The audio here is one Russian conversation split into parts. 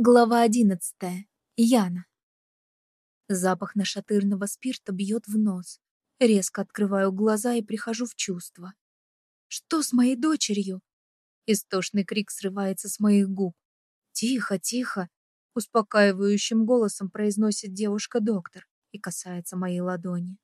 Глава одиннадцатая. Яна. Запах нашатырного спирта бьет в нос. Резко открываю глаза и прихожу в чувство. Что с моей дочерью? Истошный крик срывается с моих губ. Тихо, тихо, успокаивающим голосом произносит девушка-доктор и касается моей ладони.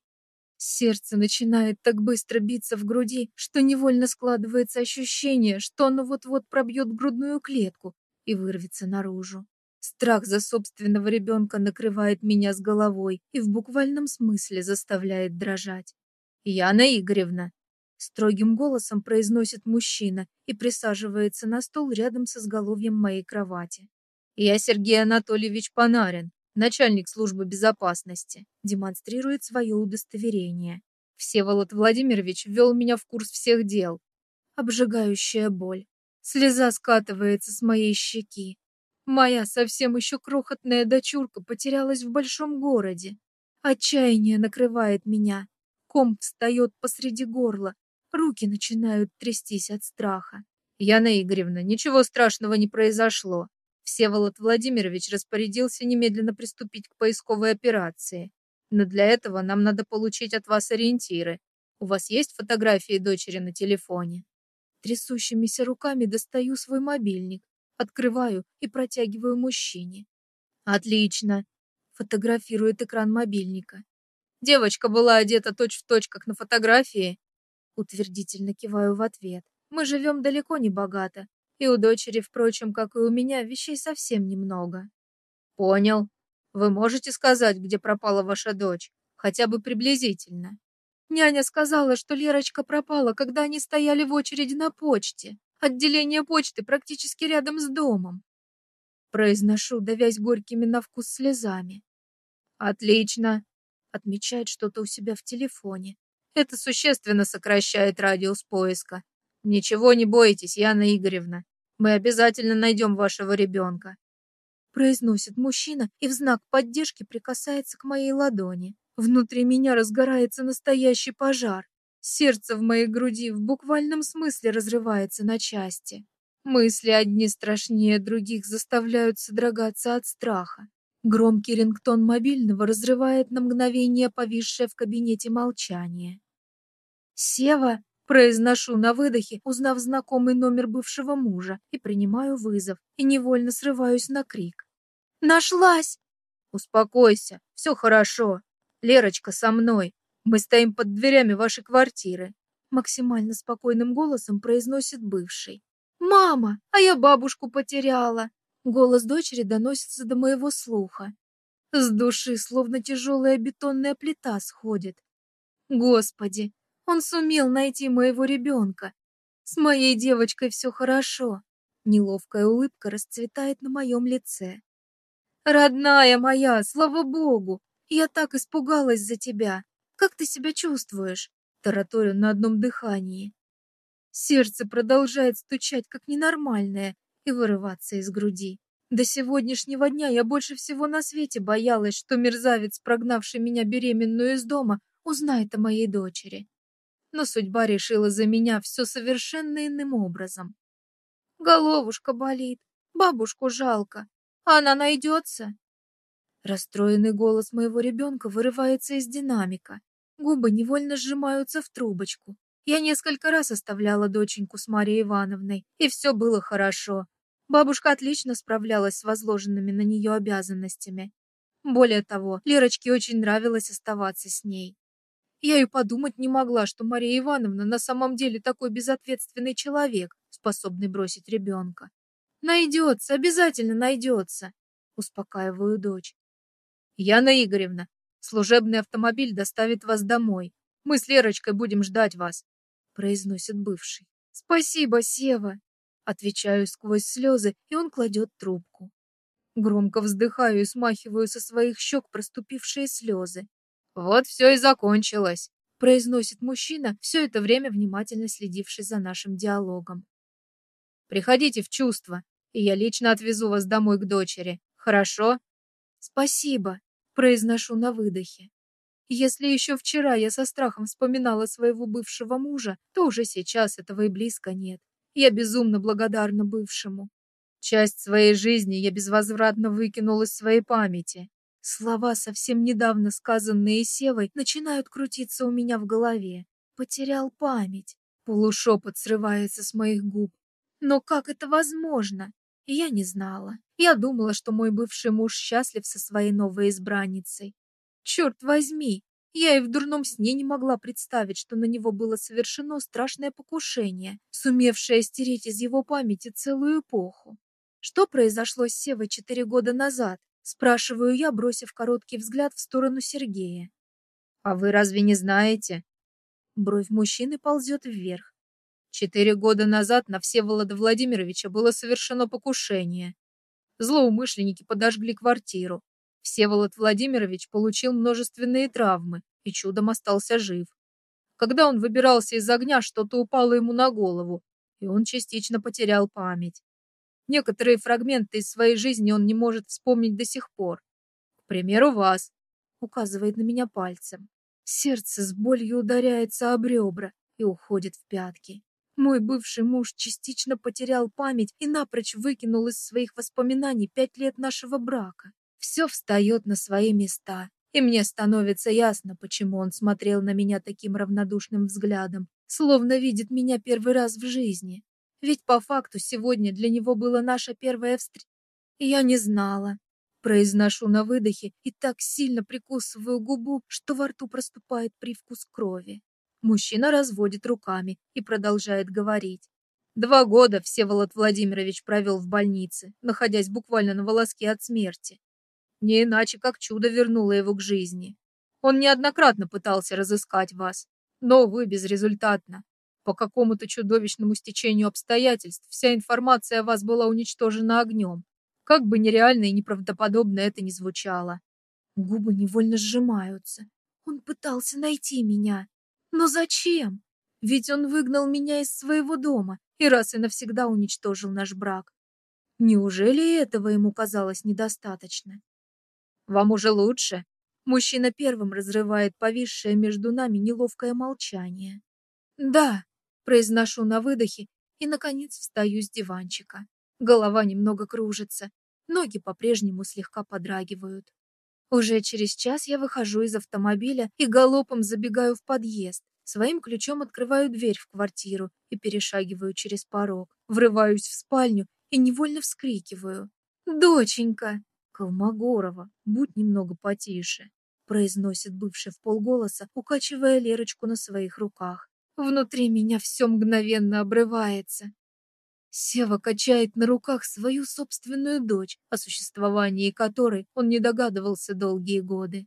Сердце начинает так быстро биться в груди, что невольно складывается ощущение, что оно вот-вот пробьет грудную клетку, и вырвется наружу. Страх за собственного ребенка накрывает меня с головой и в буквальном смысле заставляет дрожать. «Яна Игоревна!» Строгим голосом произносит мужчина и присаживается на стол рядом с изголовьем моей кровати. «Я Сергей Анатольевич Панарин, начальник службы безопасности», демонстрирует свое удостоверение. Всеволод Владимирович ввел меня в курс всех дел. Обжигающая боль. Слеза скатывается с моей щеки. Моя совсем еще крохотная дочурка потерялась в большом городе. Отчаяние накрывает меня. Ком встает посреди горла. Руки начинают трястись от страха. Яна Игоревна, ничего страшного не произошло. Всеволод Владимирович распорядился немедленно приступить к поисковой операции. Но для этого нам надо получить от вас ориентиры. У вас есть фотографии дочери на телефоне? Трясущимися руками достаю свой мобильник, открываю и протягиваю мужчине. Отлично. Фотографирует экран мобильника. Девочка была одета точь-в-точь, точь, как на фотографии. Утвердительно киваю в ответ. Мы живем далеко не богато, и у дочери, впрочем, как и у меня, вещей совсем немного. Понял. Вы можете сказать, где пропала ваша дочь? Хотя бы приблизительно. Няня сказала, что Лерочка пропала, когда они стояли в очереди на почте. Отделение почты практически рядом с домом. Произношу, давясь горькими на вкус слезами. Отлично. Отмечает что-то у себя в телефоне. Это существенно сокращает радиус поиска. Ничего не бойтесь, Яна Игоревна. Мы обязательно найдем вашего ребенка. Произносит мужчина и в знак поддержки прикасается к моей ладони. Внутри меня разгорается настоящий пожар. Сердце в моей груди в буквальном смысле разрывается на части. Мысли одни страшнее других заставляют содрогаться от страха. Громкий рингтон мобильного разрывает на мгновение повисшее в кабинете молчание. «Сева!» – произношу на выдохе, узнав знакомый номер бывшего мужа, и принимаю вызов, и невольно срываюсь на крик. «Нашлась!» «Успокойся, все хорошо!» Лерочка со мной. Мы стоим под дверями вашей квартиры. Максимально спокойным голосом произносит бывший. Мама, а я бабушку потеряла. Голос дочери доносится до моего слуха. С души словно тяжелая бетонная плита сходит. Господи, он сумел найти моего ребенка. С моей девочкой все хорошо. Неловкая улыбка расцветает на моем лице. Родная моя, слава богу, я так испугалась за тебя. Как ты себя чувствуешь? Тараторю на одном дыхании. Сердце продолжает стучать, как ненормальное, и вырываться из груди. До сегодняшнего дня я больше всего на свете боялась, что мерзавец, прогнавший меня беременную из дома, узнает о моей дочери. Но судьба решила за меня все совершенно иным образом. Головушка болит, бабушку жалко. Она найдется. Расстроенный голос моего ребенка вырывается из динамика. Губы невольно сжимаются в трубочку. Я несколько раз оставляла доченьку с Марией Ивановной, и все было хорошо. Бабушка отлично справлялась с возложенными на нее обязанностями. Более того, Лерочке очень нравилось оставаться с ней. Я и подумать не могла, что Мария Ивановна на самом деле такой безответственный человек, способный бросить ребенка. Найдется, обязательно найдется, успокаиваю дочь. Яна Игоревна, служебный автомобиль доставит вас домой. Мы с Лерочкой будем ждать вас, произносит бывший. Спасибо, Сева, отвечаю сквозь слезы, и он кладет трубку. Громко вздыхаю и смахиваю со своих щек проступившие слезы. Вот все и закончилось, произносит мужчина, все это время внимательно следивший за нашим диалогом. Приходите в чувство, и я лично отвезу вас домой к дочери. Хорошо? Спасибо, произношу на выдохе. Если еще вчера я со страхом вспоминала своего бывшего мужа, то уже сейчас этого и близко нет. Я безумно благодарна бывшему. Часть своей жизни я безвозвратно выкинул из своей памяти. Слова, совсем недавно сказанные Севой, начинают крутиться у меня в голове. Потерял память. Полушепот срывается с моих губ. Но как это возможно? Я не знала. Я думала, что мой бывший муж счастлив со своей новой избранницей. Черт возьми, я и в дурном сне не могла представить, что на него было совершено страшное покушение, сумевшее стереть из его памяти целую эпоху. Что произошло с Севой четыре года назад? Спрашиваю я, бросив короткий взгляд в сторону Сергея. А вы разве не знаете? Бровь мужчины ползет вверх. Четыре года назад на Всеволода Владимировича было совершено покушение. Злоумышленники подожгли квартиру. Всеволод Владимирович получил множественные травмы и чудом остался жив. Когда он выбирался из огня, что-то упало ему на голову, и он частично потерял память. Некоторые фрагменты из своей жизни он не может вспомнить до сих пор. К примеру, вас, указывает на меня пальцем. Сердце с болью ударяется об ребра и уходит в пятки. Мой бывший муж частично потерял память и напрочь выкинул из своих воспоминаний пять лет нашего брака. Все встает на свои места, и мне становится ясно, почему он смотрел на меня таким равнодушным взглядом, словно видит меня первый раз в жизни. Ведь по факту сегодня для него была наша первая встреча. Я не знала. Произношу на выдохе и так сильно прикусываю губу, что во рту проступает привкус крови. Мужчина разводит руками и продолжает говорить. Два года Всеволод Владимирович провел в больнице, находясь буквально на волоске от смерти. Не иначе, как чудо вернуло его к жизни. Он неоднократно пытался разыскать вас, но, вы безрезультатно. По какому-то чудовищному стечению обстоятельств вся информация о вас была уничтожена огнем. Как бы нереально и неправдоподобно это ни звучало. Губы невольно сжимаются. Он пытался найти меня. Но зачем? Ведь он выгнал меня из своего дома и раз и навсегда уничтожил наш брак. Неужели этого ему казалось недостаточно? Вам уже лучше? Мужчина первым разрывает повисшее между нами неловкое молчание. Да, произношу на выдохе и, наконец, встаю с диванчика. Голова немного кружится, ноги по-прежнему слегка подрагивают. Уже через час я выхожу из автомобиля и галопом забегаю в подъезд. Своим ключом открываю дверь в квартиру и перешагиваю через порог. Врываюсь в спальню и невольно вскрикиваю. «Доченька!» «Колмогорова, будь немного потише», произносит бывший в полголоса, укачивая Лерочку на своих руках. Внутри меня все мгновенно обрывается. Сева качает на руках свою собственную дочь, о существовании которой он не догадывался долгие годы.